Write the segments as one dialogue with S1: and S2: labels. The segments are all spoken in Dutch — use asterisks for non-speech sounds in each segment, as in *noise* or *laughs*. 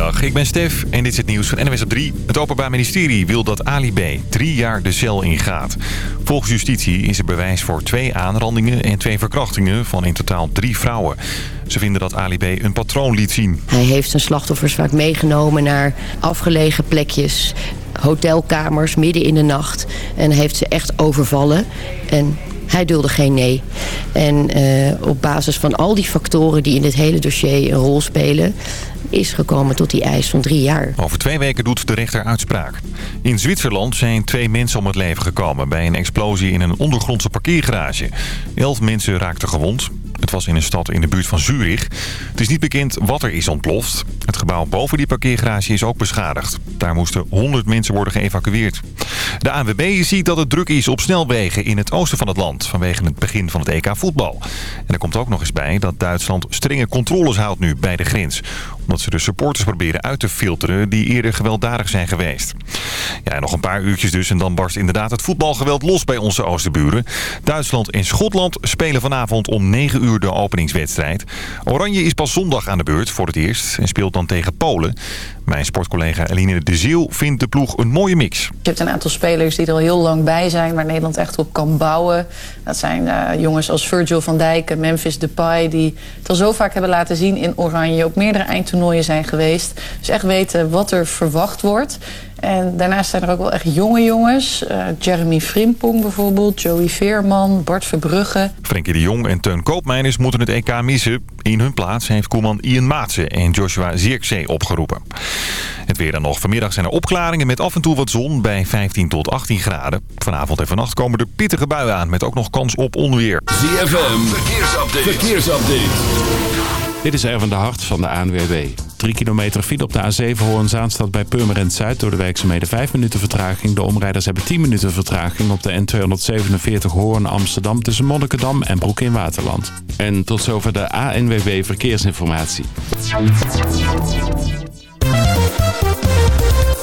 S1: Goedemiddag, ik ben Stef en dit is het nieuws van NWS op 3. Het Openbaar Ministerie wil dat Ali B. drie jaar de cel ingaat. Volgens justitie is er bewijs voor twee aanrandingen en twee verkrachtingen van in totaal drie vrouwen. Ze vinden dat Ali B. een patroon liet zien.
S2: Hij heeft zijn slachtoffers vaak meegenomen naar afgelegen plekjes, hotelkamers midden in de nacht. En heeft ze echt overvallen. En hij dulde geen nee. En eh, op basis van al die factoren die in dit hele dossier een rol spelen... is gekomen tot die eis van drie jaar.
S1: Over twee weken doet de rechter uitspraak. In Zwitserland zijn twee mensen om het leven gekomen... bij een explosie in een ondergrondse parkeergarage. Elf mensen raakten gewond. Het was in een stad in de buurt van Zurich. Het is niet bekend wat er is ontploft. Het gebouw boven die parkeergarage is ook beschadigd. Daar moesten 100 mensen worden geëvacueerd. De ANWB ziet dat het druk is op snelwegen in het oosten van het land... vanwege het begin van het EK voetbal. En er komt ook nog eens bij dat Duitsland strenge controles houdt nu bij de grens omdat ze de supporters proberen uit te filteren die eerder gewelddadig zijn geweest. Ja, nog een paar uurtjes dus en dan barst inderdaad het voetbalgeweld los bij onze oosterburen. Duitsland en Schotland spelen vanavond om 9 uur de openingswedstrijd. Oranje is pas zondag aan de beurt voor het eerst en speelt dan tegen Polen. Mijn sportcollega Eline de Ziel vindt de ploeg een mooie mix. Je
S3: hebt een aantal spelers die er al heel lang bij zijn... waar Nederland echt op kan bouwen. Dat zijn uh, jongens als Virgil van Dijk, Memphis Depay... die het al zo vaak hebben laten zien in Oranje. Op meerdere eindtoernooien zijn geweest. Dus echt weten wat er verwacht wordt. En daarnaast zijn er ook wel echt jonge jongens. Uh, Jeremy Frimpong bijvoorbeeld, Joey Veerman, Bart Verbrugge.
S1: Frenkie de Jong en Teun Koopmeiners moeten het EK missen. In hun plaats heeft koelman Ian Maatsen en Joshua Zirkzee opgeroepen. Het weer dan nog. Vanmiddag zijn er opklaringen met af en toe wat zon bij 15 tot 18 graden. Vanavond en vannacht komen er pittige buien aan met ook nog kans op onweer.
S4: ZFM, verkeersupdate. verkeersupdate.
S5: Dit is Erwin de Hart van de ANWB. 3 kilometer file op de A7 Hoorn-Zaanstad bij Purmerend Zuid. Door de werkzaamheden 5 minuten vertraging. De omrijders hebben 10 minuten vertraging op de N247 Hoorn-Amsterdam... tussen Monnikendam en Broek in Waterland. En tot zover de ANWB Verkeersinformatie.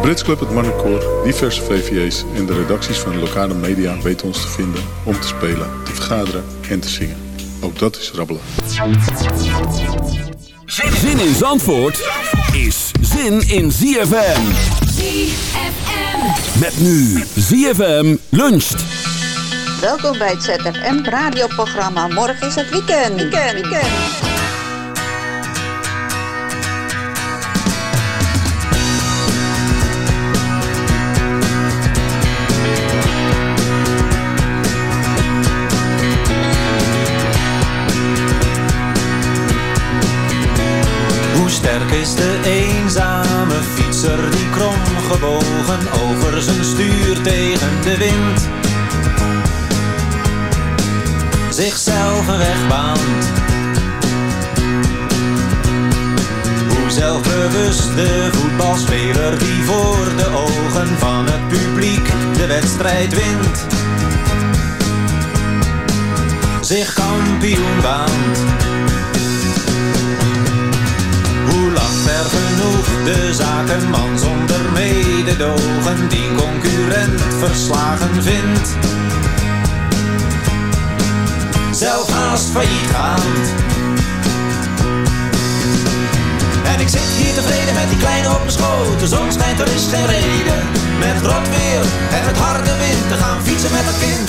S6: Brits Club, het Marnecoor, diverse VVA's en de redacties van de lokale media weten ons te vinden om te spelen, te vergaderen en te zingen. Ook dat is rabbelen.
S4: Zin in Zandvoort is zin in ZFM.
S7: ZFM.
S4: Met nu ZFM luncht.
S8: Welkom bij het ZFM radioprogramma. Morgen is het weekend. Weekend, weekend.
S9: Fietser die kromgebogen over zijn stuur tegen de wind zichzelf een weg baant. Hoe zelfbewust de voetbalspeler die voor de ogen van het publiek de wedstrijd wint. Zich kampioen baant. Genoeg de zakenman zonder mededogen die concurrent verslagen vindt zelf haast failliet gaand. En ik zit hier tevreden met die kleine op mijn schoot. De zon schijnt, er is geen reden. Met rot weer en met harde wind te gaan fietsen met het kind.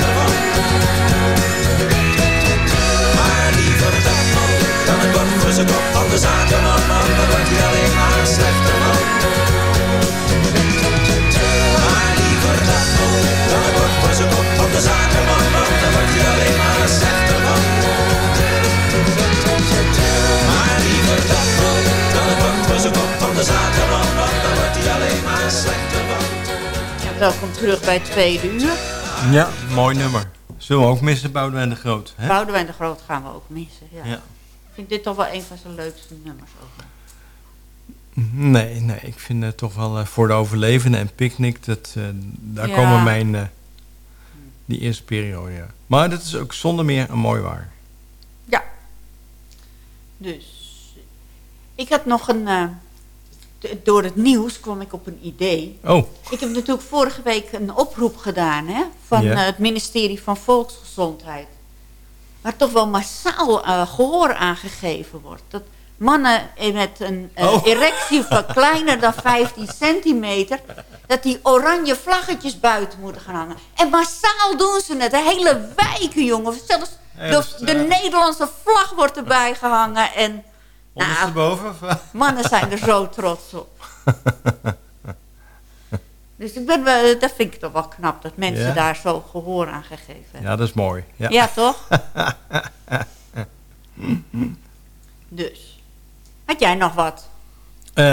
S7: Welkom terug bij het tweede uur.
S10: Ja, mooi nummer. Zullen we ook missen, Boudewijn de Groot? Hè?
S7: Boudewijn de Groot gaan we ook missen. Ja.
S10: Ja.
S7: Ik vind dit toch wel een van zijn leukste nummers. Ook.
S10: Nee, nee, ik vind het toch wel eh, voor de overlevenden en picknick, dat, eh, daar
S7: Ja.
S10: komen mijn, eh, die eerste periode, ja. Maar dat is ook zonder meer een mooi waar.
S7: Dus ik had nog een. Door het nieuws kwam ik op een idee.
S10: Oh,
S7: Ik heb natuurlijk vorige week een oproep gedaan hè, van eh, het ministerie van Volksgezondheid. Waar toch wel massaal eh, gehoor aangegeven wordt. Dat mannen eh, met een
S10: Oh.
S7: erectie van *laughs* kleiner dan 15 centimeter... dat die oranje vlaggetjes buiten moeten gaan hangen. En massaal doen ze het. De hele wijken, jongen. Zelfs de, de. Nederlandse vlag wordt erbij gehangen. En
S10: ondersteboven? of, eh?
S7: mannen zijn er zo trots op. *laughs* Dus ik ben dat vind ik toch wel knap, dat mensen
S10: Ja.
S7: daar zo gehoor aan gegeven hebben.
S10: Ja, dat is mooi. Ja,
S7: Ja, toch? *laughs* dus. Had jij nog wat?
S10: Eh,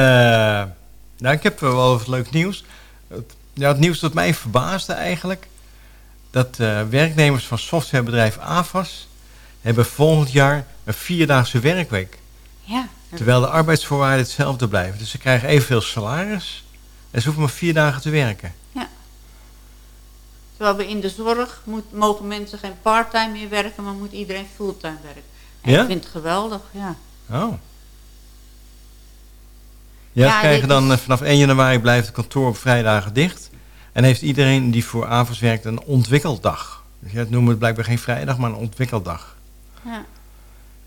S10: nou, ik heb wel wat leuk nieuws. Het, ja, het nieuws dat mij verbaasde eigenlijk... dat eh, werknemers van softwarebedrijf AVAS... hebben volgend jaar een vierdaagse werkweek.
S7: Ja.
S10: Terwijl de arbeidsvoorwaarden hetzelfde blijven. Dus ze krijgen evenveel salaris... en ze hoeven maar vier dagen te werken.
S7: Terwijl we in de zorg moet, mogen mensen geen parttime meer werken, maar moet iedereen fulltime werken. En
S10: Ja?
S7: Ik vind het geweldig, ja.
S10: Oh. Ja,
S7: Ja,
S10: ze krijgen dan
S7: is-
S10: eh, vanaf 1 januari blijft het kantoor op vrijdagen dicht. En heeft iedereen die voor AVAS werkt een ontwikkeldag. Dus ja, het noemen het blijkbaar geen vrijdag, maar een ontwikkeldag.
S7: ja.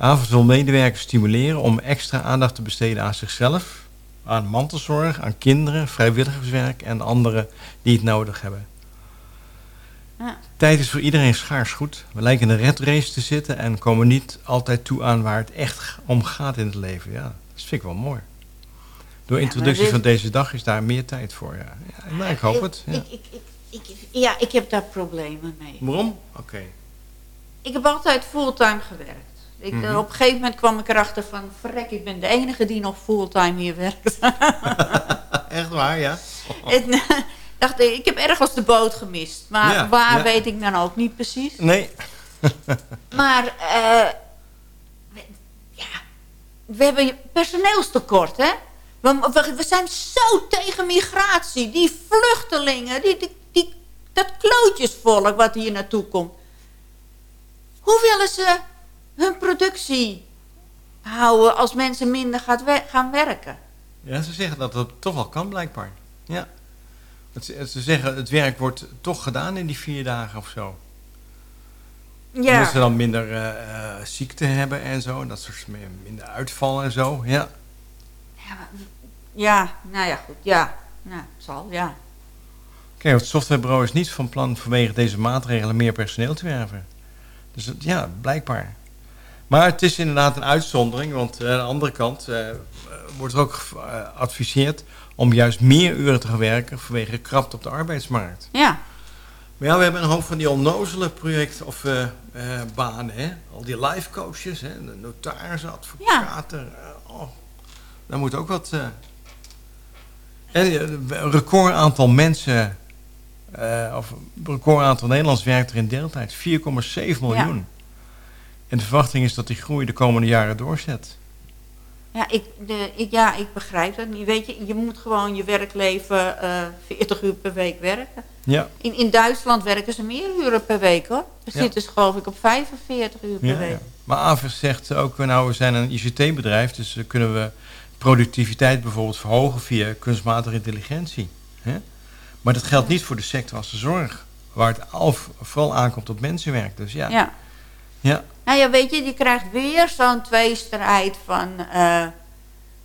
S10: AVAS wil medewerkers stimuleren om extra aandacht te besteden aan zichzelf, aan mantelzorg, aan kinderen, vrijwilligerswerk en anderen die het nodig hebben.
S7: Ja.
S10: Tijd is voor iedereen schaars goed. We lijken in een red race te zitten en komen niet altijd toe aan waar het echt om gaat in het leven. Ja, dat vind ik wel mooi. Door
S7: Ja,
S10: introductie
S7: dit-
S10: van deze dag is daar meer tijd voor. Ja, ja nou, ik hoop het. Ja.
S7: Ik, ik, ik, ik, ja, ik heb daar problemen mee.
S10: Waarom? Oké.
S7: Ik heb altijd fulltime gewerkt. Ik,
S10: Mhm.
S7: eh, Op een gegeven moment kwam ik erachter van... verrek, ik ben de enige die nog fulltime hier werkt. *laughs*
S10: Echt waar, ja? *laughs*
S7: en eh, *laughs* dacht ik, ik heb ergens de boot gemist. Maar
S10: Ja,
S7: waar
S10: ja.
S7: weet ik dan ook niet precies.
S10: Nee.
S7: Maar eh, we, ja, we hebben personeelstekort, hè? We, we, we zijn zo tegen migratie. Die vluchtelingen, die, die, die, dat klootjesvolk wat hier naartoe komt. Hoe willen ze hun productie houden als mensen minder gaat gaan werken?
S10: Ja, ze zeggen dat dat toch wel kan, blijkbaar. Ja. Ze, ze zeggen het werk wordt toch gedaan in die vier dagen of zo.
S7: Ja.
S10: Omdat ze dan minder eh, eh, ziekte hebben en zo. Dat ze meer- minder uitvallen en zo. Ja.
S7: Ja, nou ja, goed. Ja, nou, het zal, ja.
S10: Kijk, het softwarebureau is niet van plan vanwege deze maatregelen meer personeel te werven. Dus ja, blijkbaar. Maar het is inderdaad een uitzondering, want eh, aan de andere kant eh, eh, wordt er ook geadviseerd om juist meer uren te gaan werken vanwege krapte op de arbeidsmarkt.
S7: Ja.
S10: Maar ja, we hebben een hoop van die onnozele projecten of eh, eh, banen, hè. Al die life coaches, hè. De notarissen, advocaten. eh, oh, daar moet ook wat... eh. En eh, een record aantal mensen... eh, of een record aantal Nederlands werkt er in deeltijd. 4,7 miljoen. En de verwachting is dat die groei de komende jaren doorzet.
S7: Ja, ik, de, ik, ja, ik begrijp het niet. Weet je, je moet gewoon je werkleven eh 40 uur per week werken.
S10: Ja.
S7: In, in Duitsland werken ze meer uren per week hoor.
S10: Ja.
S7: zitten ze geloof ik op 45 uur per
S10: Ja,
S7: week.
S10: ja. Maar Avers zegt ook, nou we zijn een ICT-bedrijf, dus eh, kunnen we productiviteit bijvoorbeeld verhogen via kunstmatige intelligentie. Hè? Maar dat geldt niet voor de sector als de zorg, waar het al, vooral aankomt op mensenwerk. Dus ja.
S7: Ja. Nou ja, weet je, je krijgt weer zo'n tweestrijd van... eh,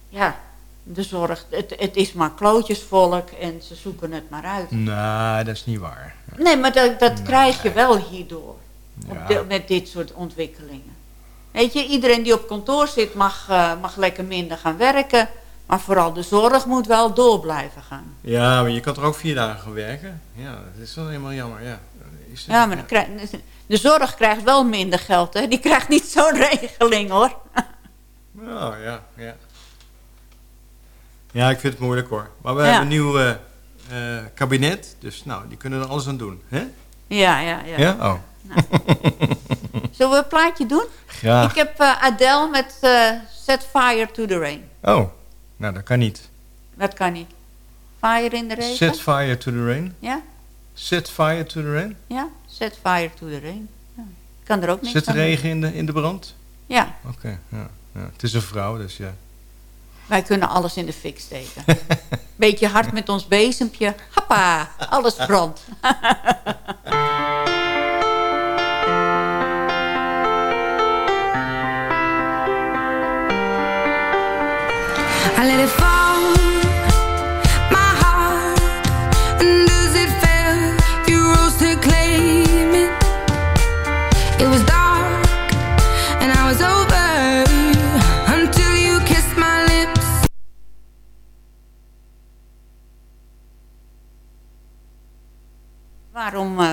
S7: ja, de zorg. Het, het is maar klootjesvolk en ze zoeken het maar uit.
S10: Nou, dat is niet waar.
S7: Nee, maar dat, dat krijg je wel hierdoor.
S10: Ja.
S7: Op de- met dit soort ontwikkelingen. Weet je, iedereen die op kantoor zit mag, eh, mag lekker minder gaan werken. Maar vooral de zorg moet wel door blijven gaan.
S10: Ja, maar je kan er ook vier dagen gaan werken. Ja, dat is wel helemaal jammer, ja. Is dat-
S7: Ja, maar dan krijg- de zorg krijgt wel minder geld, hè. Die krijgt niet zo'n *laughs* regeling, hoor.
S10: Oh, ja, ja. Ja, ik vind het moeilijk hoor. Maar we
S7: Ja.
S10: hebben een nieuw eh, eh, kabinet, dus nou, die kunnen er alles aan doen. Hè?
S7: Ja, ja, ja.
S10: Ja? Oh.
S7: Zullen we een plaatje doen?
S10: Graag.
S7: Ik heb eh, Adele met Set Fire to the Rain.
S10: Oh, nou dat kan niet.
S7: Dat kan niet. Fire in de regen?
S10: Set fire to the rain.
S7: Ja?
S10: Set fire to the rain.
S7: Ja, Set Fire to the Rain. Ja. Kan er ook niks
S10: Zet de
S7: aan doen.
S10: regen in de, in de brand?
S7: Ja,
S10: Oké, ja, ja. Het is een vrouw, dus ja.
S7: wij kunnen alles in de fik steken. *laughs* Beetje hard met ons bezempje. Hoppa, alles brandt. *laughs*
S11: I let it fall,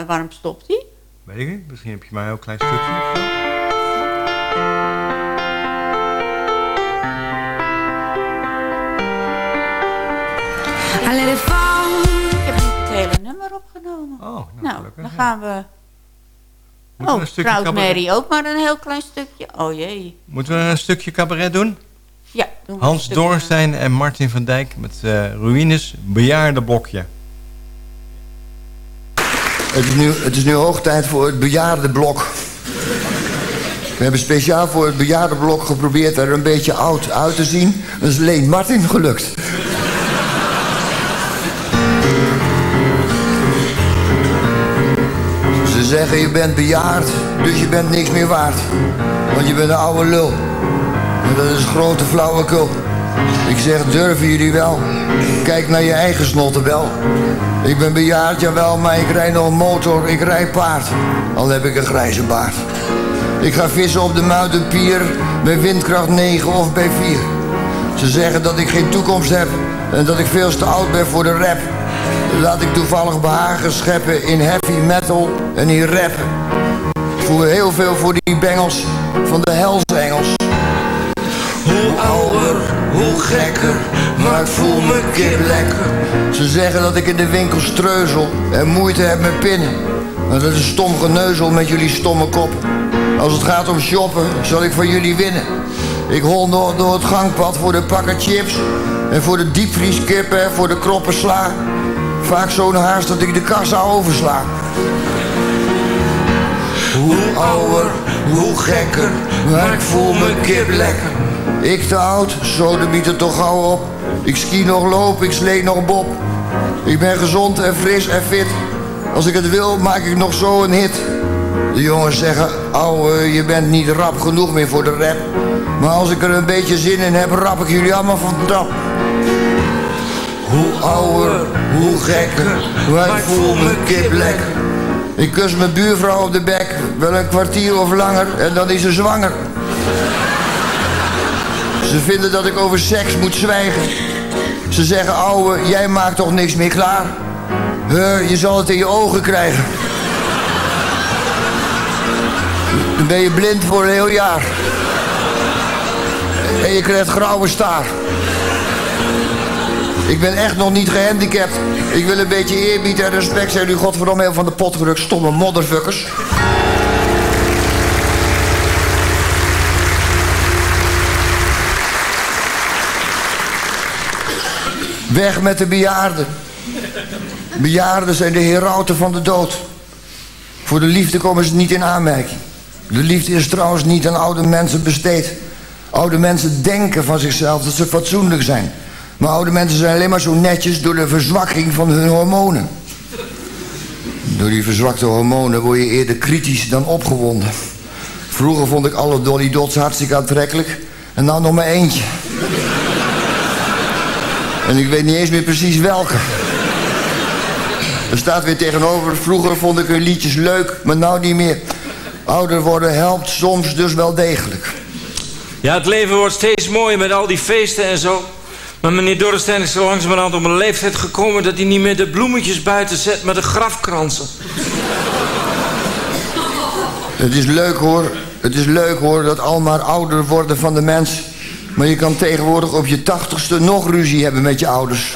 S7: Waarom, eh, waarom stopt hij?
S10: Weet ik niet, misschien heb je maar een heel klein stukje.
S7: Ik heb niet het hele nummer opgenomen.
S10: Oh, nou,
S7: nou
S10: gelukkig,
S7: dan
S10: ja.
S7: gaan we...
S10: Moeten we
S7: Oh,
S10: een stukje
S7: Proud
S10: cabaret-
S7: Mary ook maar een heel klein stukje. Oh jee.
S10: Moeten we een stukje cabaret doen?
S7: Ja, doen we
S10: Hans
S7: stukje.
S10: Doornstein en Martin van Dijk met eh Ruïnes Bejaardenblokje.
S12: Het is, nu, het is nu hoog tijd voor het bejaardenblok. We hebben speciaal voor het bejaardenblok geprobeerd er een beetje oud uit te zien. Dat is alleen Martin gelukt. Ze zeggen je bent bejaard, dus je bent niks meer waard. Want je bent een oude lul. En dat is grote flauwekul. Ik zeg, durven jullie wel? Kijk naar je eigen snottenbel. Ik ben bejaard, jawel, maar ik rijd nog motor, ik rijd paard. Al heb ik een grijze baard. Ik ga vissen op de Muidenpier, bij windkracht 9 of bij 4. Ze zeggen dat ik geen toekomst heb en dat ik veel te oud ben voor de rap. Laat ik toevallig behagen scheppen in heavy metal en in rap. Ik voel heel veel voor die bengels van de Engels. Hoe ouder, hoe gekker, maar ik voel me kip lekker. Ze zeggen dat ik in de winkel streuzel en moeite heb met pinnen. Maar dat is stom geneuzel met jullie stomme kop. Als het gaat om shoppen, zal ik van jullie winnen. Ik hol nog door het gangpad voor de pakken chips. En voor de diepvrieskippen en voor de kroppen sla. Vaak zo'n haast dat ik de kassa oversla. Hoe ouder, hoe gekker, maar ik voel me kip lekker. Ik te oud, zo de biedt het toch gauw op. Ik ski nog loop, ik slee nog bob. Ik ben gezond en fris en fit. Als ik het wil, maak ik nog zo een hit. De jongens zeggen, ouwe, je bent niet rap genoeg meer voor de rap. Maar als ik er een beetje zin in heb, rap ik jullie allemaal van de trap. Hoe ouder, hoe gekker, ik voel me kip lekker. Ik kus mijn buurvrouw op de bek, wel een kwartier of langer, en dan is ze zwanger. Ze vinden dat ik over seks moet zwijgen. Ze zeggen, ouwe, jij maakt toch niks meer klaar? Huh, je zal het in je ogen krijgen. Dan ben je blind voor een heel jaar. En je krijgt grauwe staar. Ik ben echt nog niet gehandicapt. Ik wil een beetje eerbied en respect zijn. U godverdomme heel van de pot gerukt, stomme modderfuckers. Weg met de bejaarden. Bejaarden zijn de herauten van de dood. Voor de liefde komen ze niet in aanmerking. De liefde is trouwens niet aan oude mensen besteed. Oude mensen denken van zichzelf dat ze fatsoenlijk zijn. Maar oude mensen zijn alleen maar zo netjes door de verzwakking van hun hormonen. Door die verzwakte hormonen word je eerder kritisch dan opgewonden. Vroeger vond ik alle Dolly hartstikke aantrekkelijk. En nou nog maar eentje. En ik weet niet eens meer precies welke. Er staat weer tegenover, vroeger vond ik hun liedjes leuk, maar nou niet meer. Ouder worden helpt soms dus wel degelijk.
S13: Ja, het leven wordt steeds mooier met al die feesten en zo. Maar meneer Dorrestein is zo langzamerhand op een leeftijd gekomen... dat hij niet meer de bloemetjes buiten zet, maar de grafkransen.
S12: Het is leuk hoor, het is leuk hoor, dat al maar ouder worden van de mens. Maar je kan tegenwoordig op je tachtigste nog ruzie hebben met je ouders.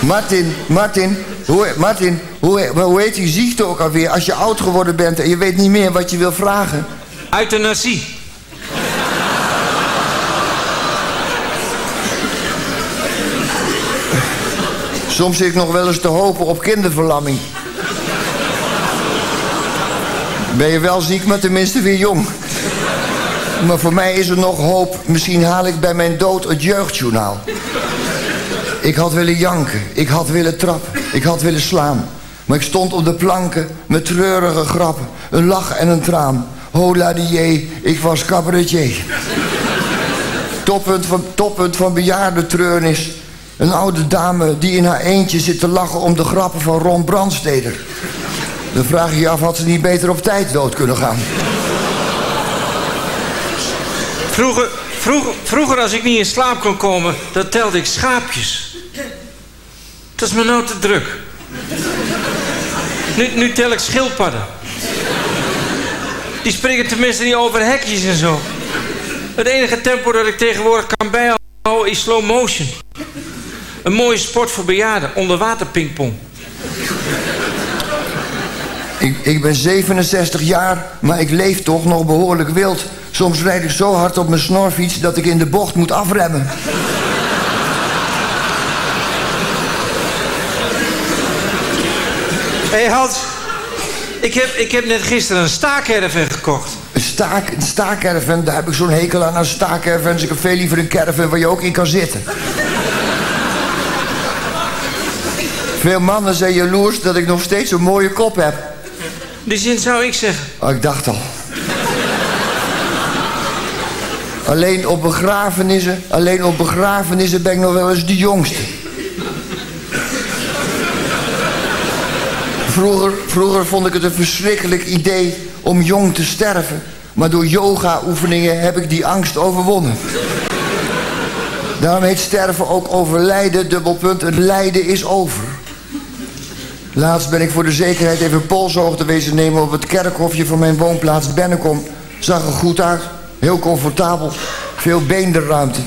S12: Martin, Martin, hoe, Martin, hoe, hoe heet die ziekte ook alweer als je oud geworden bent en je weet niet meer wat je wil vragen?
S13: Euthanasie.
S12: Soms zit ik nog wel eens te hopen op kinderverlamming. Ben je wel ziek, maar tenminste weer jong. Maar voor mij is er nog hoop. Misschien haal ik bij mijn dood het jeugdjournaal. Ik had willen janken, ik had willen trappen, ik had willen slaan. Maar ik stond op de planken met treurige grappen. Een lach en een traan. Hola die ik was cabaretier. toppunt van, toppunt van bejaarde treurnis. Een oude dame die in haar eentje zit te lachen om de grappen van Ron Brandsteder. Dan vraag je je af, had ze niet beter op tijd dood kunnen gaan?
S13: Vroeger, vroeger, vroeger als ik niet in slaap kon komen, dan telde ik schaapjes. Dat is me nou te druk. Nu, nu tel ik schildpadden. Die springen tenminste niet over hekjes en zo. Het enige tempo dat ik tegenwoordig kan bijhouden is slow motion. Een mooie sport voor bejaarden, onderwater pingpong.
S12: Ik, ik ben 67 jaar, maar ik leef toch nog behoorlijk wild. Soms rijd ik zo hard op mijn snorfiets dat ik in de bocht moet afremmen.
S13: Hé hey Hans, ik heb, ik heb net gisteren een staakerven gekocht.
S12: Een, staak, een staakerven, daar heb ik zo'n hekel aan aan staakervens. Ik heb veel liever een caravan waar je ook in kan zitten. Veel mannen zijn jaloers dat ik nog steeds een mooie kop heb.
S13: Die zin zou ik zeggen.
S12: Oh, ik dacht al. Alleen op begrafenissen, alleen op begrafenissen ben ik nog wel eens de jongste. Vroeger, vroeger vond ik het een verschrikkelijk idee om jong te sterven. Maar door yoga-oefeningen heb ik die angst overwonnen. Daarom heet sterven ook overlijden, dubbelpunt. Het lijden is over. Laatst ben ik voor de zekerheid even polshoogte wezen nemen op het kerkhofje van mijn woonplaats Bennekom. Zag er goed uit, heel comfortabel, veel beenderruimte.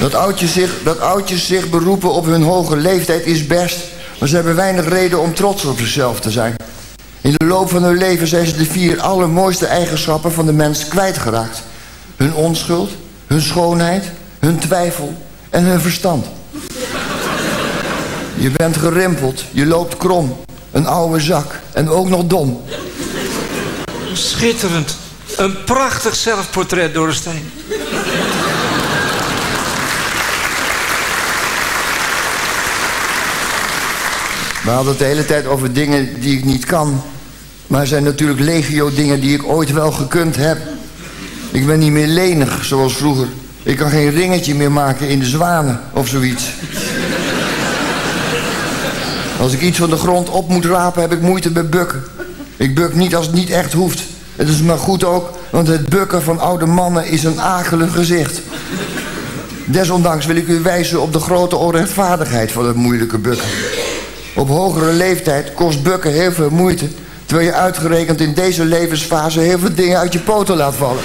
S12: Dat oudjes, zich, dat oudjes zich beroepen op hun hoge leeftijd is best, maar ze hebben weinig reden om trots op zichzelf te zijn. In de loop van hun leven zijn ze de vier allermooiste eigenschappen van de mens kwijtgeraakt. Hun onschuld, hun schoonheid, hun twijfel en hun verstand. Je bent gerimpeld, je loopt krom, een oude zak en ook nog dom.
S13: Schitterend. Een prachtig zelfportret, Dorrestein.
S12: We hadden het de hele tijd over dingen die ik niet kan. Maar er zijn natuurlijk legio dingen die ik ooit wel gekund heb. Ik ben niet meer lenig, zoals vroeger. Ik kan geen ringetje meer maken in de zwanen of zoiets. Als ik iets van de grond op moet rapen, heb ik moeite met bukken. Ik buk niet als het niet echt hoeft. Het is maar goed ook, want het bukken van oude mannen is een akelig gezicht. Desondanks wil ik u wijzen op de grote onrechtvaardigheid van het moeilijke bukken. Op hogere leeftijd kost bukken heel veel moeite... terwijl je uitgerekend in deze levensfase heel veel dingen uit je poten laat vallen.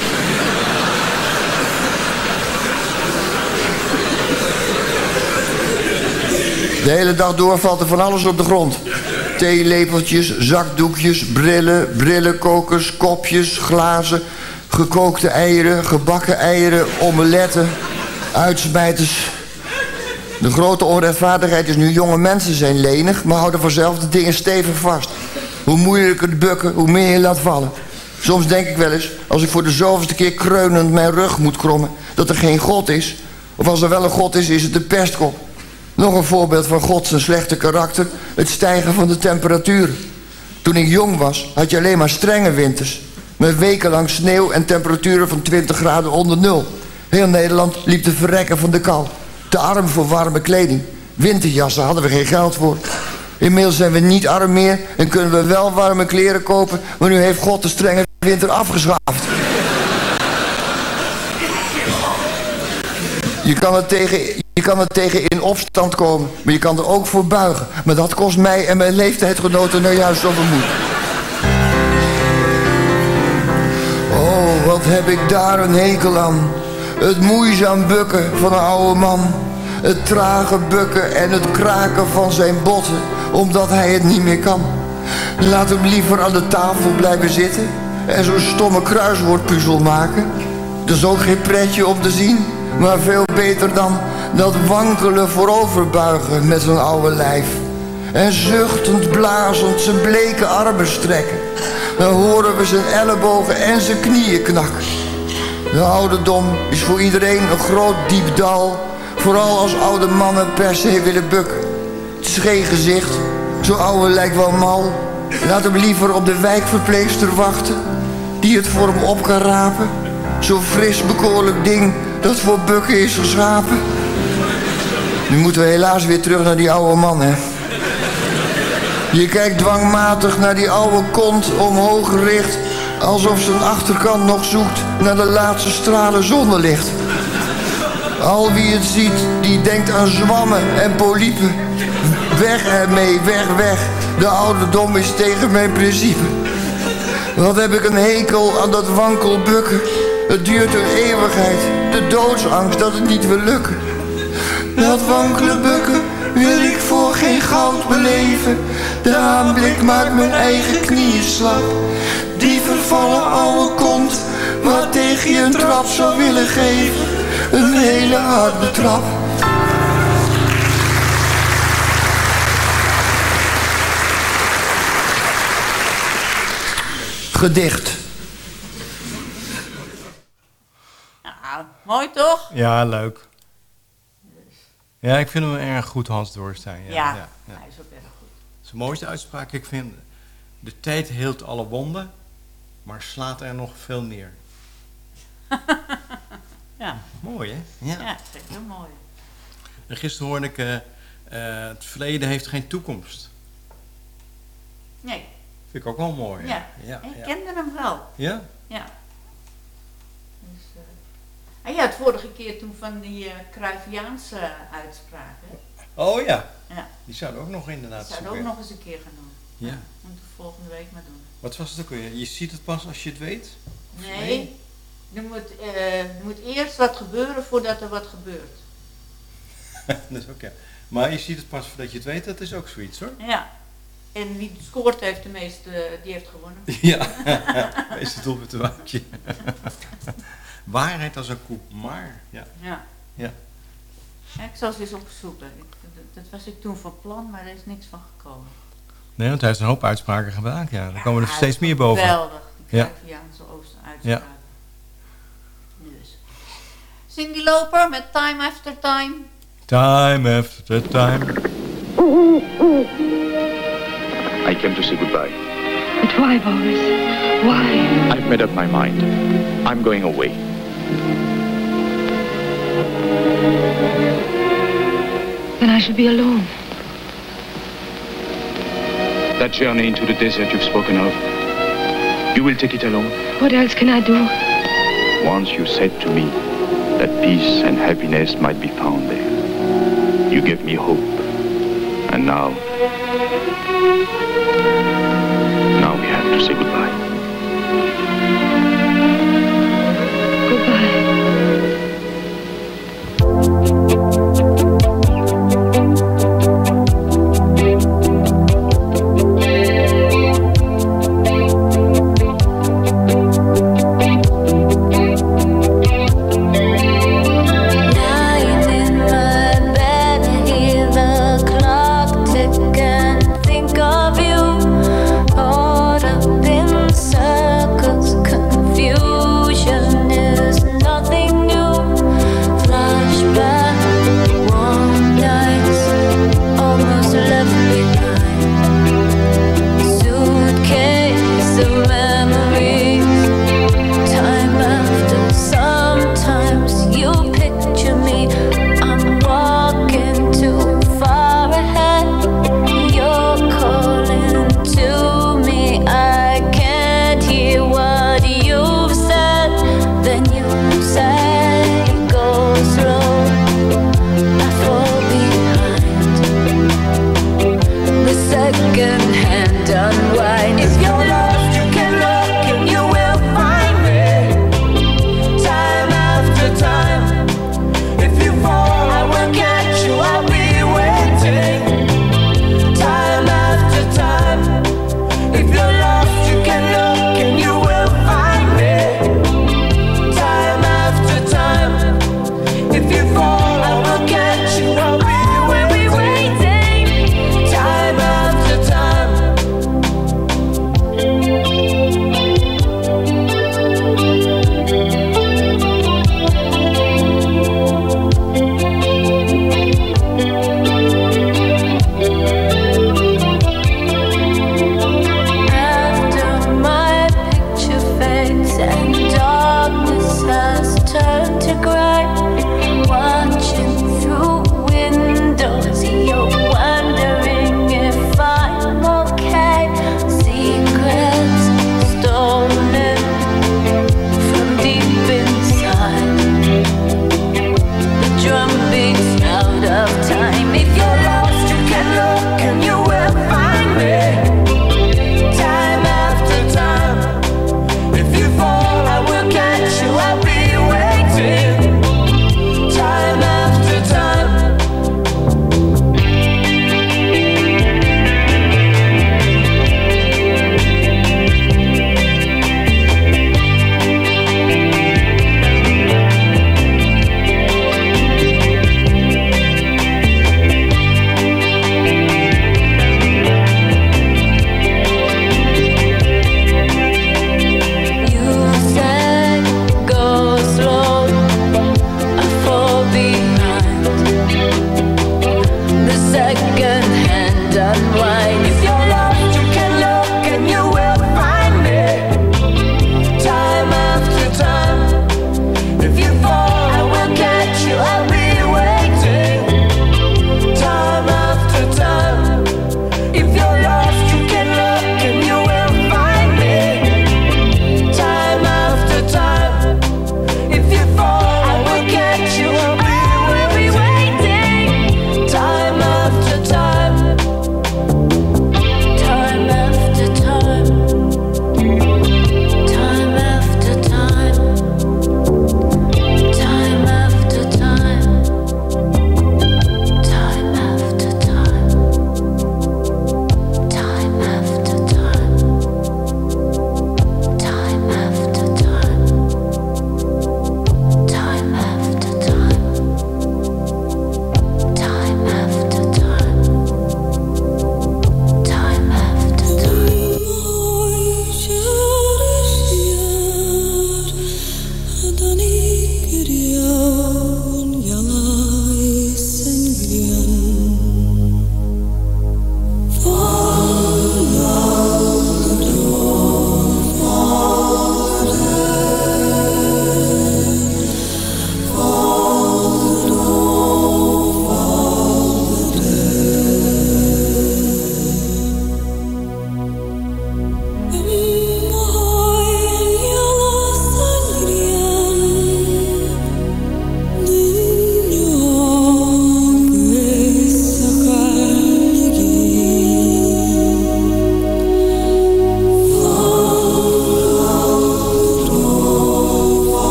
S12: De hele dag door valt er van alles op de grond. Theelepeltjes, zakdoekjes, brillen, brillenkokers, kopjes, glazen... gekookte eieren, gebakken eieren, omeletten, uitsmijters... De grote onrechtvaardigheid is nu jonge mensen zijn lenig... maar houden vanzelf de dingen stevig vast. Hoe moeilijker de bukken, hoe meer je laat vallen. Soms denk ik wel eens, als ik voor de zoveelste keer kreunend mijn rug moet krommen... dat er geen God is. Of als er wel een God is, is het een pestkop. Nog een voorbeeld van God zijn slechte karakter. Het stijgen van de temperatuur. Toen ik jong was, had je alleen maar strenge winters. Met wekenlang sneeuw en temperaturen van 20 graden onder nul. Heel Nederland liep te verrekken van de kou. Te arm voor warme kleding. Winterjassen hadden we geen geld voor. Inmiddels zijn we niet arm meer en kunnen we wel warme kleren kopen... maar nu heeft God de strenge winter afgeschaft. Je kan, er tegen, je kan er tegen in opstand komen, maar je kan er ook voor buigen. Maar dat kost mij en mijn leeftijdgenoten nou juist zoveel moeite. Oh, wat heb ik daar een hekel aan. Het moeizaam bukken van een oude man. Het trage bukken en het kraken van zijn botten, omdat hij het niet meer kan. Laat hem liever aan de tafel blijven zitten en zo'n stomme kruiswoordpuzzel maken. Dat is ook geen pretje om te zien, maar veel beter dan dat wankelen vooroverbuigen met zo'n oude lijf. En zuchtend, blazend zijn bleke armen strekken. Dan horen we zijn ellebogen en zijn knieën knakken. De ouderdom is voor iedereen een groot diep dal. Vooral als oude mannen per se willen bukken. Het is gezicht. Zo'n oude lijkt wel mal. Laat hem liever op de wijkverpleegster wachten. Die het voor hem op kan rapen. Zo'n fris bekoorlijk ding dat voor bukken is geschapen. Nu moeten we helaas weer terug naar die oude man, hè. Je kijkt dwangmatig naar die oude kont omhoog gericht... alsof zijn achterkant nog zoekt naar de laatste stralen zonnelicht. Al wie het ziet, die denkt aan zwammen en poliepen. Weg ermee, weg, weg. De ouderdom is tegen mijn principe. Wat heb ik een hekel aan dat wankel bukken. Het duurt een eeuwigheid. De doodsangst dat het niet wil lukken. Dat wankele bukken wil ik voor geen goud beleven. De aanblik maakt mijn eigen knieën slap. Die vervallen oude kont, wat tegen je een trap zou willen geven. Een hele harde trap. Gedicht.
S7: Nou, mooi toch?
S10: Ja, leuk. Ja, ik vind hem erg goed, Hans Doorstein. Ja,
S7: Ja,
S10: ja, ja.
S7: hij is ook erg goed.
S10: Zijn mooiste uitspraak, ik vind... De tijd heelt alle wonden, maar slaat er nog veel meer. *laughs*
S7: Ja.
S10: Mooi, hè?
S7: Ja, dat is echt heel mooi.
S10: En gisteren hoorde ik... eh, eh, het verleden heeft geen toekomst.
S7: Nee.
S10: Vind ik ook wel mooi.
S7: Ja,
S10: ja,
S7: ik
S10: ja.
S7: kende hem wel.
S10: Ja?
S7: Ja. Eh, en ja, het vorige keer toen van die eh Cruyffiaanse uitspraken.
S10: Oh ja.
S7: Ja.
S10: Die zouden ook nog inderdaad
S7: Dat zouden ook nog eens een keer gaan doen.
S10: Ja.
S7: Moeten we volgende week maar doen.
S10: Wat was het ook weer? Je ziet het pas als je het weet? Of
S7: Nee, er moet, eh, er moet eerst wat gebeuren voordat er wat gebeurt. *laughs*
S10: dat is ook ja. Maar je ziet het pas voordat je het weet, dat is ook zoiets hoor.
S7: Ja. En wie scoort heeft de meeste, die heeft gewonnen. *laughs*
S10: Ja, is het op het waakje. Waarheid als een koe, maar ja.
S7: Ja.
S10: ja.
S7: Ja, ik zal ze eens opzoeken. Dat, dat was ik toen van plan, maar er is niks van gekomen.
S10: Nee, want hij heeft een hoop uitspraken gemaakt. Ja, er komen er steeds meer boven.
S7: Geweldig,
S10: Ja.
S7: Oosten
S10: Ja.
S7: uitspraken. Dus. Cindy Loper met Time After Time.
S10: Time after time.
S14: I came to say goodbye.
S15: But why, Boris? Why?
S14: I've made up my mind. I'm going away.
S15: Then I shall be alone.
S14: That journey into the desert you've spoken of, you will take it alone.
S15: What else can I do?
S14: Once you said to me that peace and happiness might be found there. You gave me hope. And now, now we have to say goodbye.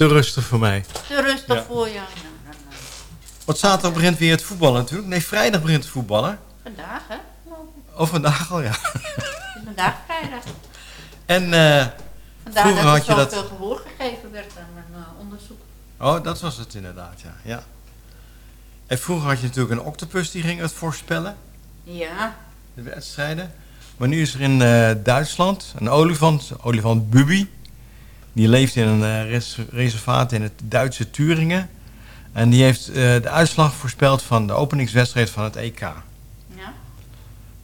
S10: Te rustig voor mij.
S7: Te rustig
S10: Ja.
S7: voor je. Nou,
S10: Want zaterdag begint weer het voetballen natuurlijk. Nee, vrijdag begint het voetballen.
S7: vandaag, hè?
S10: Oh, vandaag al, ja.
S7: Vandaag vrijdag.
S10: En eh,
S7: Vandaar
S10: vroeger
S7: dat
S10: had je dat...
S7: gehoor gegeven werd aan mijn eh, onderzoek.
S10: Oh, dat was het inderdaad, ja. ja. En vroeger had je natuurlijk een octopus die ging het voorspellen,
S7: Ja,
S10: de wedstrijden. Maar nu is er in eh, Duitsland een olifant, olifant Bubi. Die leeft in een eh, res- reservaat in het Duitse Turingen. En die heeft eh, de uitslag voorspeld van de openingswedstrijd van het EK.
S7: ja.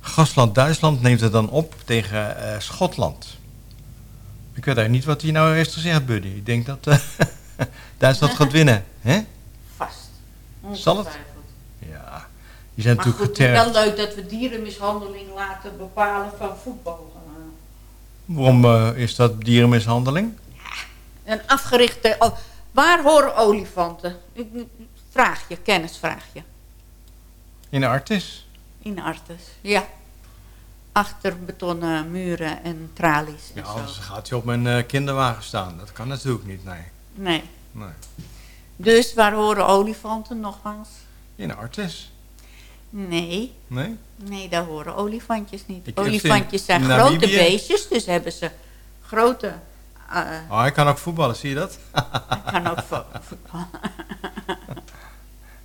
S10: Gastland Duitsland neemt het dan op tegen eh, Schotland. Ik weet eigenlijk niet wat hij nou heeft gezegd, Buddy. Ik denk dat *laughs* Duitsland gaat winnen. hè?
S7: Vast.
S10: Zal het? Ja. Die zijn
S7: Maar
S10: natuurlijk
S7: goed, het is wel leuk dat we dierenmishandeling laten bepalen van voetbal.
S10: Waarom is dat dierenmishandeling?
S7: Een afgerichte... Waar horen olifanten? Vraag je, kennisvraag je.
S10: In Artis?
S7: In Artes, ja. Achter betonnen muren en tralies en
S10: Ja,
S7: zo.
S10: anders gaat hij op mijn eh, kinderwagen staan. Dat kan natuurlijk niet, nee.
S7: Nee.
S10: nee.
S7: Dus waar horen olifanten nogmaals?
S10: In Artis?
S7: Nee.
S10: Nee?
S7: Nee, daar horen olifantjes niet.
S10: Ik
S7: olifantjes zijn grote beestjes, dus hebben ze grote... eh,
S10: Oh, hij kan ook voetballen, zie je dat?
S7: hij kan ook vo- voetballen. *laughs*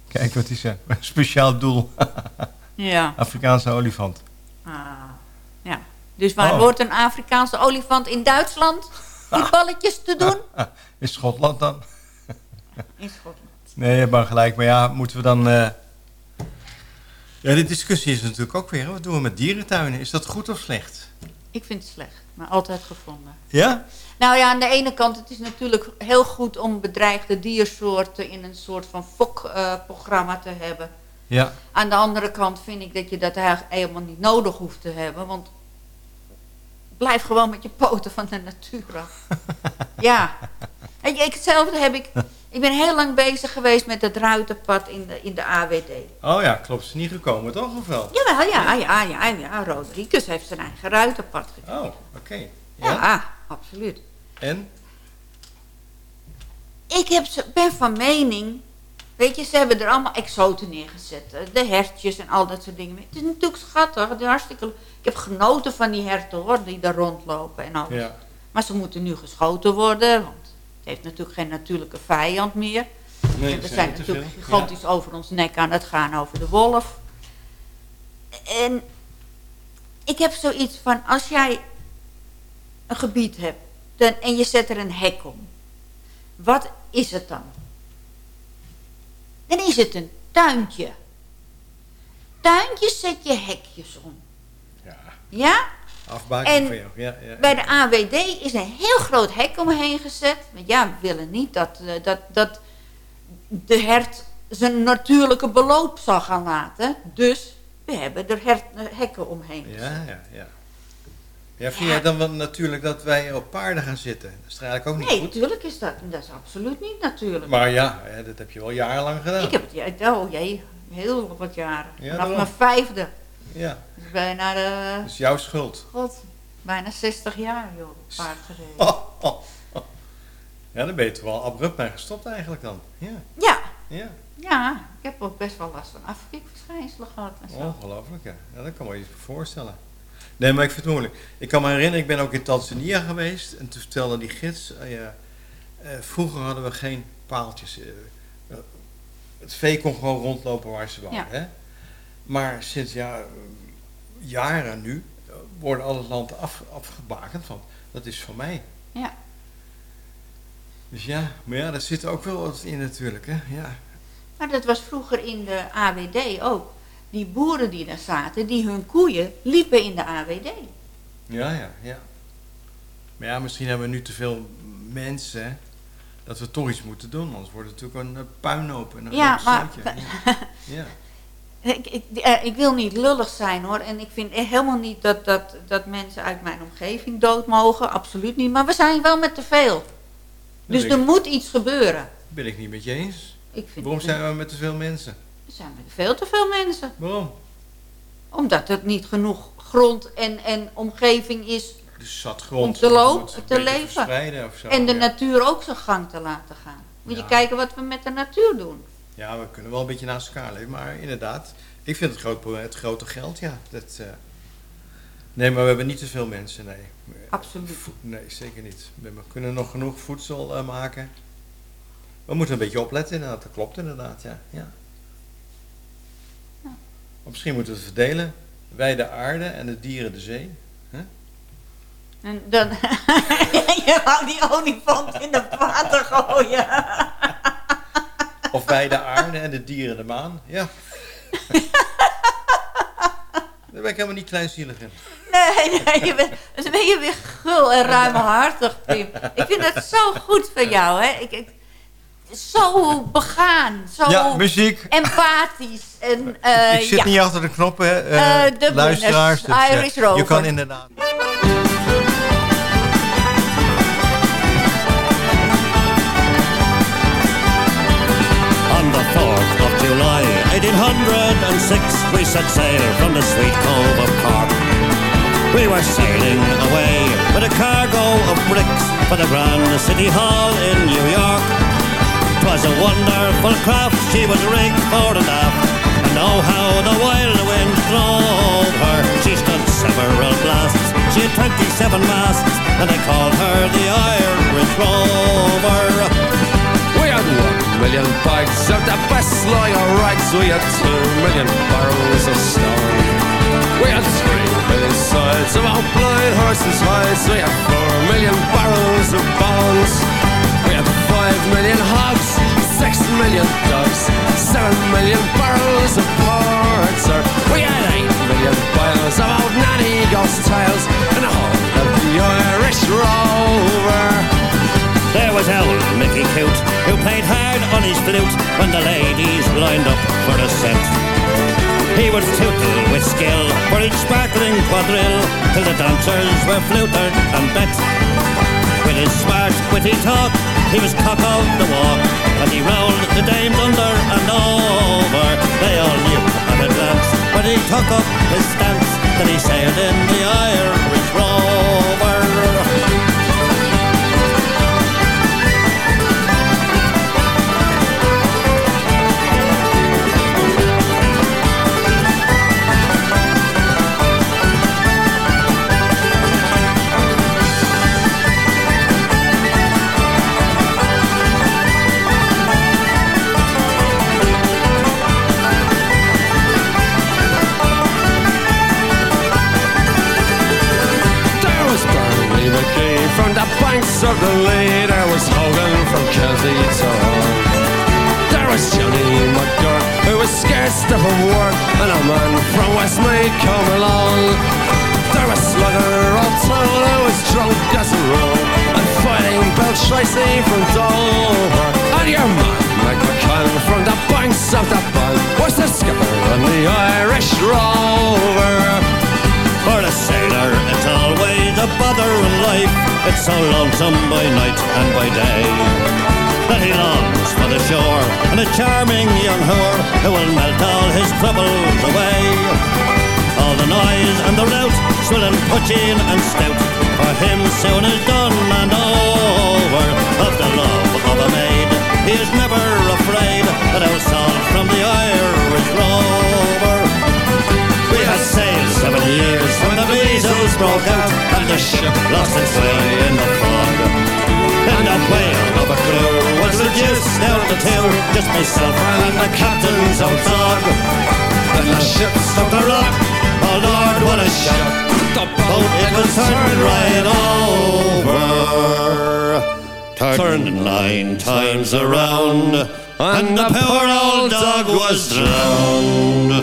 S10: Kijk wat hij zegt. *laughs* Speciaal doel. *laughs*
S7: Ja.
S10: Afrikaanse olifant.
S7: Ah, ja. Dus waar
S10: Oh.
S7: hoort een Afrikaanse olifant in Duitsland die balletjes te doen?
S10: In Schotland dan?
S7: In Schotland.
S10: Nee, je hebt maar gelijk. Maar ja, moeten we dan... eh, Ja, die discussie is natuurlijk ook weer. hè. Wat doen we met dierentuinen? Is dat goed of slecht?
S7: Ik vind het slecht, maar altijd gevonden.
S10: Ja?
S7: Nou ja, aan de ene kant, het is natuurlijk heel goed om bedreigde diersoorten in een soort van fokprogramma te hebben.
S10: Ja.
S7: Aan de andere kant vind ik dat je dat eigenlijk helemaal niet nodig hoeft te hebben, want blijf gewoon met je poten van de natuur af. *laughs* ja. En ik, hetzelfde heb ik, ik ben heel lang bezig geweest met het ruitenpad in de, in de AWD.
S10: Oh ja, klopt. Is niet gekomen, toch? Of wel?
S7: Jawel, ja, ja, ja, ja. Rodriguez heeft zijn eigen ruitenpad gekregen.
S10: Oh, oké.
S7: Ja, absoluut.
S10: En?
S7: Ik heb, ben van mening, weet je, ze hebben er allemaal exoten neergezet. eh, De hertjes en al dat soort dingen. Het is natuurlijk schattig. Het is hartstikke, ik heb genoten van die herten hoor, die daar rondlopen en alles.
S10: Ja.
S7: Maar ze moeten nu geschoten worden, want het heeft natuurlijk geen natuurlijke vijand meer.
S10: Nee,
S7: we
S10: zijn
S7: natuurlijk gigantisch over ons nek aan het gaan over de wolf. En ik heb zoiets van, als jij een gebied hebt dan, en je zet er een hek om. Wat is het dan? Dan is het een tuintje. Tuintjes zet je hekjes om.
S10: Ja.
S7: Ja?
S10: Afbaken
S7: En
S10: voor jou. Ja, ja.
S7: Bij de AWD is een heel groot hek omheen gezet. Want ja, we willen niet dat, eh, dat, dat de hert zijn natuurlijke beloop zal gaan laten. Dus we hebben er hert, eh, hekken omheen.
S10: Ja, ja, ja. Ja, vind jij dan wel natuurlijk dat wij op paarden gaan zitten? Dat is eigenlijk ook niet
S7: Nee,
S10: goed.
S7: natuurlijk is dat. Dat is absoluut niet natuurlijk.
S10: Maar ja, dat heb je wel jarenlang gedaan.
S7: Ik heb het, oh jee, heel wat jaren.
S10: Ja,
S7: Vanaf mijn vijfde.
S10: Ja,
S7: Dus bijna de...
S10: dat is jouw schuld.
S7: God, bijna 60 jaar, joh, paard gereden.
S10: Oh, oh, oh. Ja, dan ben je toch wel abrupt bij gestopt eigenlijk dan. Ja,
S7: Ja,
S10: ja.
S7: ja, ik heb ook best wel last van afkikverschijnselen gehad en zo.
S10: Ongelooflijk, ja. ja. Dat kan me je voorstellen. Nee, maar ik vind het moeilijk. Ik kan me herinneren, ik ben ook in Tanzania geweest. En toen vertelde die gids, eh, eh, vroeger hadden we geen paaltjes. eh, het vee kon gewoon rondlopen waar ze.
S7: Ja.
S10: Hè? Maar sinds ja, jaren nu worden alle landen af, afgebakend van, dat is van mij.
S7: Ja.
S10: Dus ja, maar ja, daar zit ook wel wat in natuurlijk. Hè? Ja.
S7: Maar dat was vroeger in de AWD ook. Die boeren die daar zaten, die hun koeien liepen in de AWD.
S10: Ja, ja, ja. Maar ja, misschien hebben we nu te veel mensen, hè, dat we toch iets moeten doen. Anders wordt het natuurlijk een eh, puinhoop en een
S7: Ja, maar-.
S10: Ja. *laughs* ja.
S7: Ik, ik, eh, ik wil niet lullig zijn hoor. En ik vind helemaal niet dat, dat, dat mensen uit mijn omgeving dood mogen. Absoluut niet. Maar we zijn wel met te veel. Dus er moet iets gebeuren.
S10: Ben ik niet met je eens.
S7: Ik vind
S10: Waarom zijn we met te veel mensen?
S7: Er zijn met veel te veel mensen.
S10: Waarom?
S7: Omdat er niet genoeg grond en, en omgeving is
S10: zat grond.
S7: om te lopen, te leven.
S10: zo,
S7: en de
S10: ja.
S7: natuur ook zijn gang te laten gaan. Moet je kijken wat we met de natuur doen.
S10: Ja, we kunnen wel een beetje naast elkaar leven. Maar inderdaad, ik vind het groot probleem het grote geld, ja. Dat, eh, nee, maar we hebben niet te veel mensen, nee.
S7: Absoluut.
S10: Nee, zeker niet. We kunnen nog genoeg voedsel eh, maken. We moeten een beetje opletten inderdaad. Dat klopt inderdaad, ja. ja. Maar misschien moeten we het verdelen. Wij de aarde en de dieren de zee. Hè?
S7: En dan, *laughs* je wou die olifant in het water gooien.
S10: Of wij de aarde en de dieren de maan. Ja. *laughs* Daar ben ik helemaal niet kleinzielig in.
S7: Nee, nee, je bent, dan ben je weer gul en ruimhartig, Pim. Ik vind het zo goed van jou, hè. Ik, ik, zo begaan, zo
S10: Ja, muziek.
S7: empathisch. En, eh,
S10: ik zit
S7: ja.
S10: niet achter de knoppen, hè. eh,
S7: Eh, de
S10: luisteraars. dus, eh,
S7: Irish Rover.
S10: Je kan inderdaad...
S16: On the 4th of July, 1806, we set sail from the sweet cove of Cork. We were sailing away with a cargo of bricks for the Grand City Hall in New York. 'Twas a wonderful craft, she was rigged fore and aft, oh how the wild wind drove her. She stood several blasts, she had 27 masts, and they called her the Irish Rover.
S17: We had one million bags of the best lager rags. We had two million barrels of stone. We had three million sides of our blind horses' hides. We had four million barrels of million dogs, seven million barrels of porter. We had eight million bales of old nanny ghost tales, and a whole of the Irish rover.
S16: There was old Mickey Cute, who played hard on his flute when the ladies lined up for a set. He would tootle with skill for each sparkling quadrille till the dancers were fluted and bet. With his smart, witty talk, he was cock of the walk, and he rolled the dames under and over. They all knew at a glance when he took up his stance that he sailed in the Irish
S17: banks of the Lee. There was Hogan from Kelty to Hull. There was Johnny McGurk, who was scared stiff of work, and a man from Westmead come along. There was Slugger O'Toole, who was drunk as a rule, and fighting Bill Tracy from Dover. And your man, Mike McCann, from the banks of the Bank, was the skipper on the Irish Rover.
S16: For the sailor, it's always a bother in life. It's so lonesome by night and by day. That he longs for the shore and a charming young whore who will melt all his troubles away. All the noise and the rout, swilling putching and stout, for him soon is done and over. Of the love of a maid, he is never afraid that I'll salt from the Irish rover. We had sailed seven years when the broke out and the ship lost its way in the fog. And a whale of a crew was reduced down to two, just myself and the captain's old dog. And the ship struck a rock, oh Lord, what a shock! The boat it was turned right over, turned nine times around, and the poor old dog was drowned.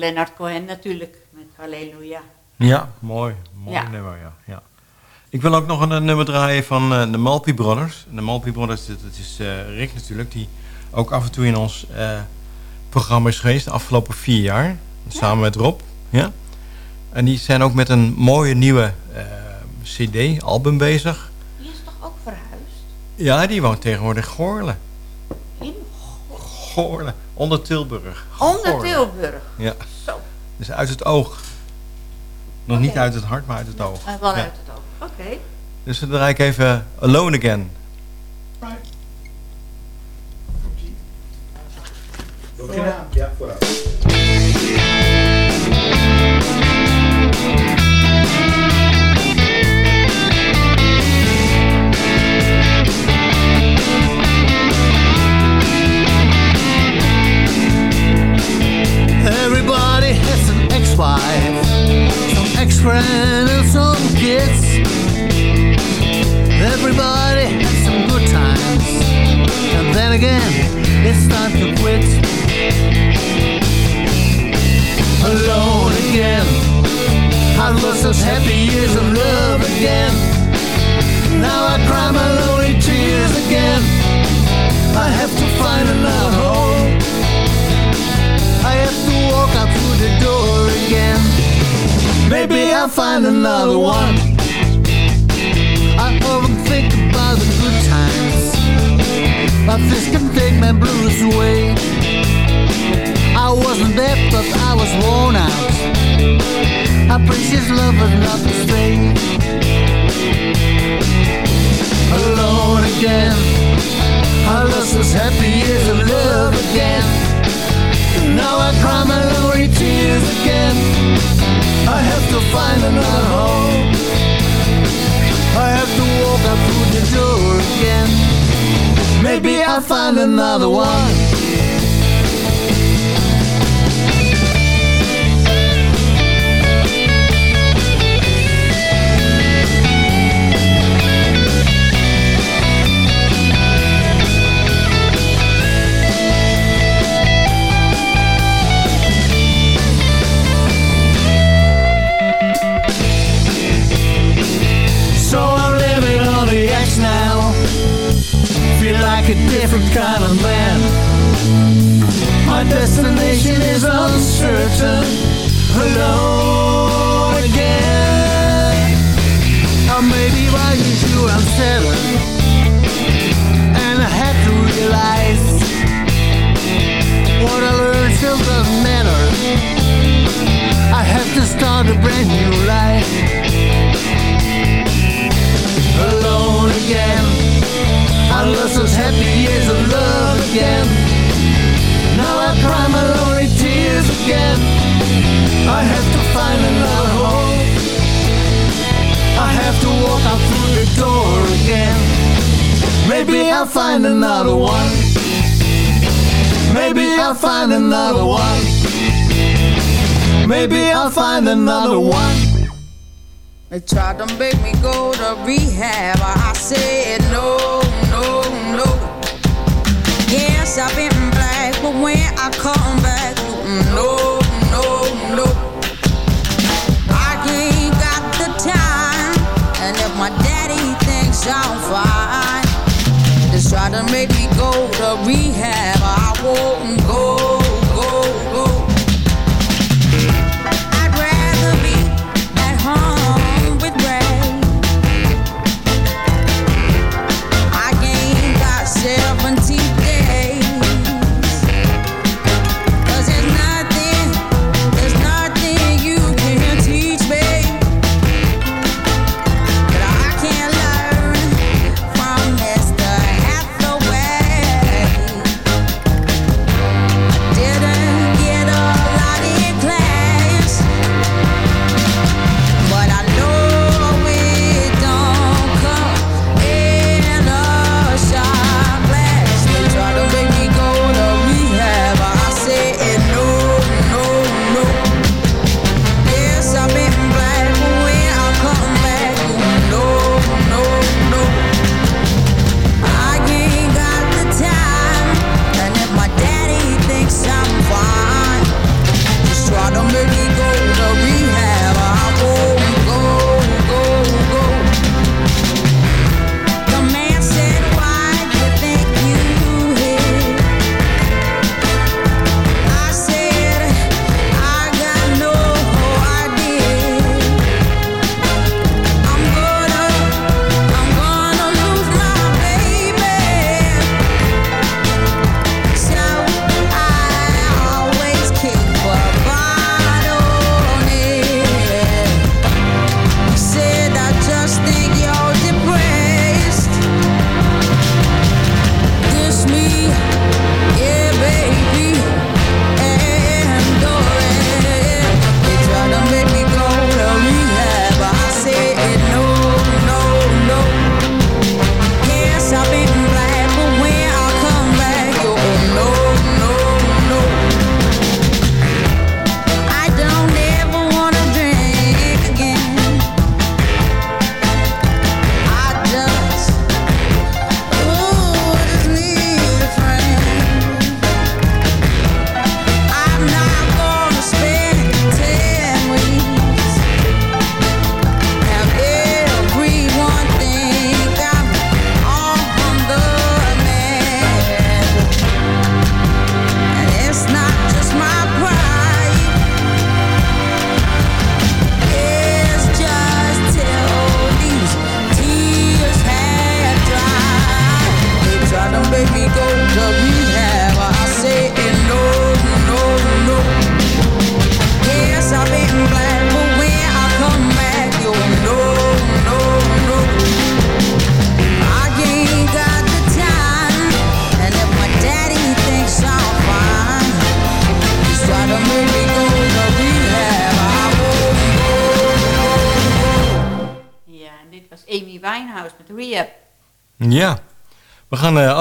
S7: Leonard Cohen natuurlijk met Halleluja.
S10: Ja, mooi. Mooi
S7: Ja.
S10: nummer, ja. ja. Ik wil ook nog een, eh, nummer draaien van eh, de Malpi Brothers. De Malpi Brothers, dat, dat is eh, Rick natuurlijk, die ook af en toe in ons eh, programma is geweest de afgelopen vier jaar. Samen met Rob. Ja? En die zijn ook met een mooie nieuwe eh, cd, album bezig.
S7: Die is toch ook verhuisd?
S10: Ja, die woont tegenwoordig in Goorlen.
S7: In
S10: Goorlen, onder Tilburg.
S7: Onder. Tilburg.
S10: Ja.
S7: Zo.
S10: Dus uit het oog. Nog niet uit het hart, maar uit het oog.
S7: Eh, wel
S10: Ja.
S7: uit het oog. Oké.
S10: Dus dan draai ik even Alone Again.
S18: Ja, vooruit.
S19: Best friend and some kids. Everybody had some good times. And then again, it's time to quit. Alone again. I lost those happy years of love again. Now I cry my lonely tears again. I have to find another home. I have to walk out through the door again. Maybe I'll find another one. I often think about the good times, but this can take my blues away. I wasn't there, but I was worn out. I precious love was not to stay. To find another home. I have to walk out through the door again. Maybe I'll find another one. Different kind of man. My destination is uncertain. Alone again. Or maybe why you I'm. And I had to realize what I learned still doesn't. I have to start a brand new life alone again. Lost those happy years of love again. Now I cry my lonely tears again. I have to find another home. I have to walk out through the door again. Maybe I'll find another one. Maybe I'll find another one. Maybe I'll find another one.
S20: They tried to make me go to rehab. I said no,
S10: know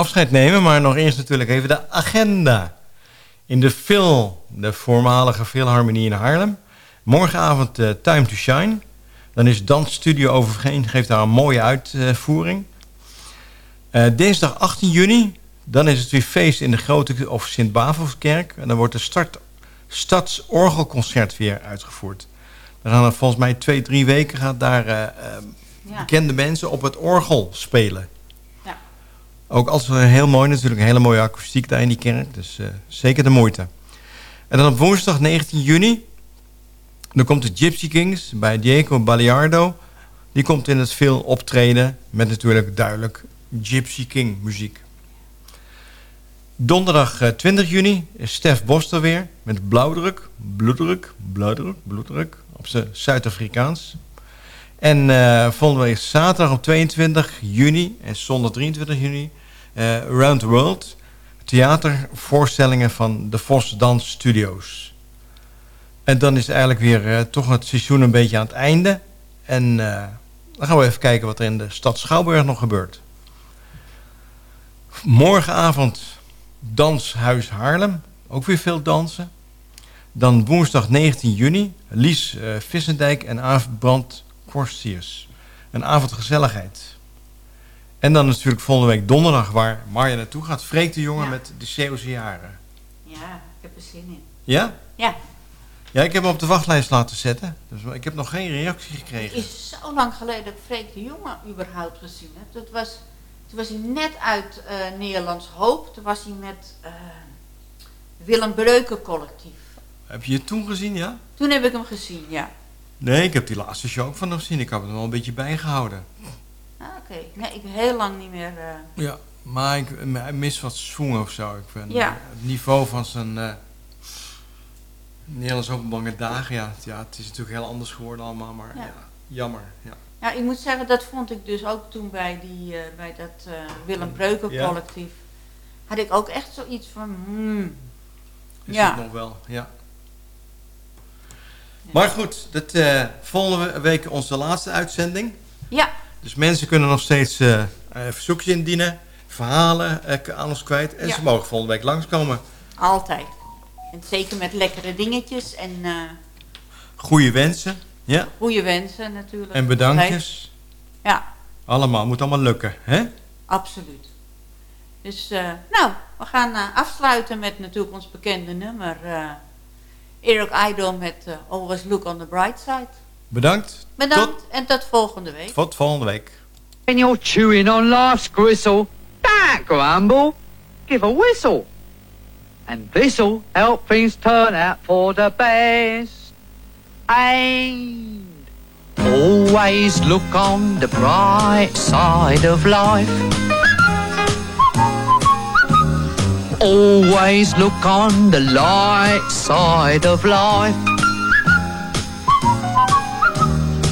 S10: afscheid nemen, maar nog eerst natuurlijk even de agenda. In de Phil, de voormalige Philharmonie in Haarlem. Morgenavond eh, Time to Shine. Dan is Dansstudio Overveen, geeft daar een mooie uitvoering. Eh, dinsdag 18 juni, dan is het weer feest in de grote of Sint-Bavelskerk. En dan wordt de start, Stadsorgelconcert weer uitgevoerd. Dan gaan er volgens mij twee, drie weken gaat daar eh, bekende mensen op het orgel spelen. Ook altijd heel mooi natuurlijk, een hele mooie akoestiek daar in die kerk. Dus eh, zeker de moeite. En dan op woensdag 19 juni, dan komt de Gypsy Kings bij Diego Baliardo. Die komt in het veel optreden met natuurlijk duidelijk Gypsy King muziek. Donderdag eh, 20 juni is Stef Boster weer met blauwdruk, bloeddruk, blauwdruk, bloeddruk op zijn Zuid-Afrikaans. En eh, volgende week zaterdag op 22 juni en zondag 23 juni eh Around the World theatervoorstellingen van de Vos Dans Studios. En dan is eigenlijk weer eh, toch het seizoen een beetje aan het einde. En eh, dan gaan we even kijken wat er in de stad Schouwburg nog gebeurt. Morgenavond Danshuis Haarlem. Ook weer veel dansen. Dan woensdag 19 juni Lies eh, Vissendijk en Aaf Brand Korstiers. Een avond gezelligheid. En dan natuurlijk volgende week donderdag waar Marja naartoe gaat. Freek de jongen
S7: Ja.
S10: met de Zeeuwse jaren.
S7: Ja, ik heb er zin in.
S10: Ja?
S7: Ja,
S10: Ja, ik heb hem op de wachtlijst laten zetten. Dus ik heb nog geen reactie
S7: het
S10: gekregen.
S7: is zo lang geleden dat ik Freek de Jonge überhaupt gezien heb. Dat was, toen was hij net uit eh, Nederlands Hoop. Toen was hij met eh, Willem Breuken collectief.
S10: Heb je het toen gezien, ja?
S7: Toen heb ik hem gezien, ja.
S10: Nee, ik heb die laatste show ook van hem gezien. Ik heb hem wel een beetje bijgehouden.
S7: Ah, Oké, nee, ik heb heel lang niet meer... eh,
S10: Ja, maar ik hij mis wat swing of zo. Ik vind
S7: Ja.
S10: eh, het niveau van zijn eh Nederlands openbange dagen, ja, ja, het is natuurlijk heel anders geworden allemaal, maar ja.
S7: Ja.
S10: jammer. Ja.
S7: Ja, ik moet zeggen, dat vond ik dus ook toen bij, die, eh, bij dat eh, Willem Breuken
S10: Ja.
S7: collectief. Had ik ook echt zoiets van, hmm.
S10: Is
S7: ja.
S10: het nog wel, ja. Maar goed, dat, eh, volgende week onze laatste uitzending.
S7: Ja.
S10: Dus mensen kunnen nog steeds eh, verzoekjes indienen, verhalen eh, aan ons kwijt. En
S7: Ja.
S10: ze mogen volgende week langskomen.
S7: Altijd. En zeker met lekkere dingetjes en
S10: Goede wensen, ja.
S7: goede wensen natuurlijk.
S10: En bedankjes.
S7: Ja,
S10: Allemaal, moet allemaal lukken, hè?
S7: absoluut. Dus, nou, we gaan afsluiten met natuurlijk ons bekende nummer. eh Eric Idle met Always Look on the Bright Side.
S10: Bedankt.
S7: Bedankt en tot volgende week.
S10: Tot volgende week.
S21: When you're chewing on life's gristle, don't grumble, give a whistle. And this'll help things turn out for the best. And always look on the bright side of life. Always look on the light side of life.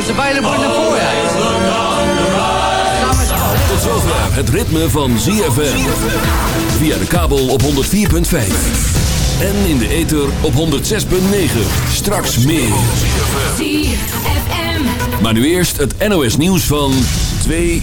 S21: Is available in the foyer.
S4: Tot zover het ritme van ZFM. Via de kabel op 104.5. En in de ether op 106.9. Straks meer.
S11: ZFM.
S4: Maar nu eerst het NOS nieuws van 2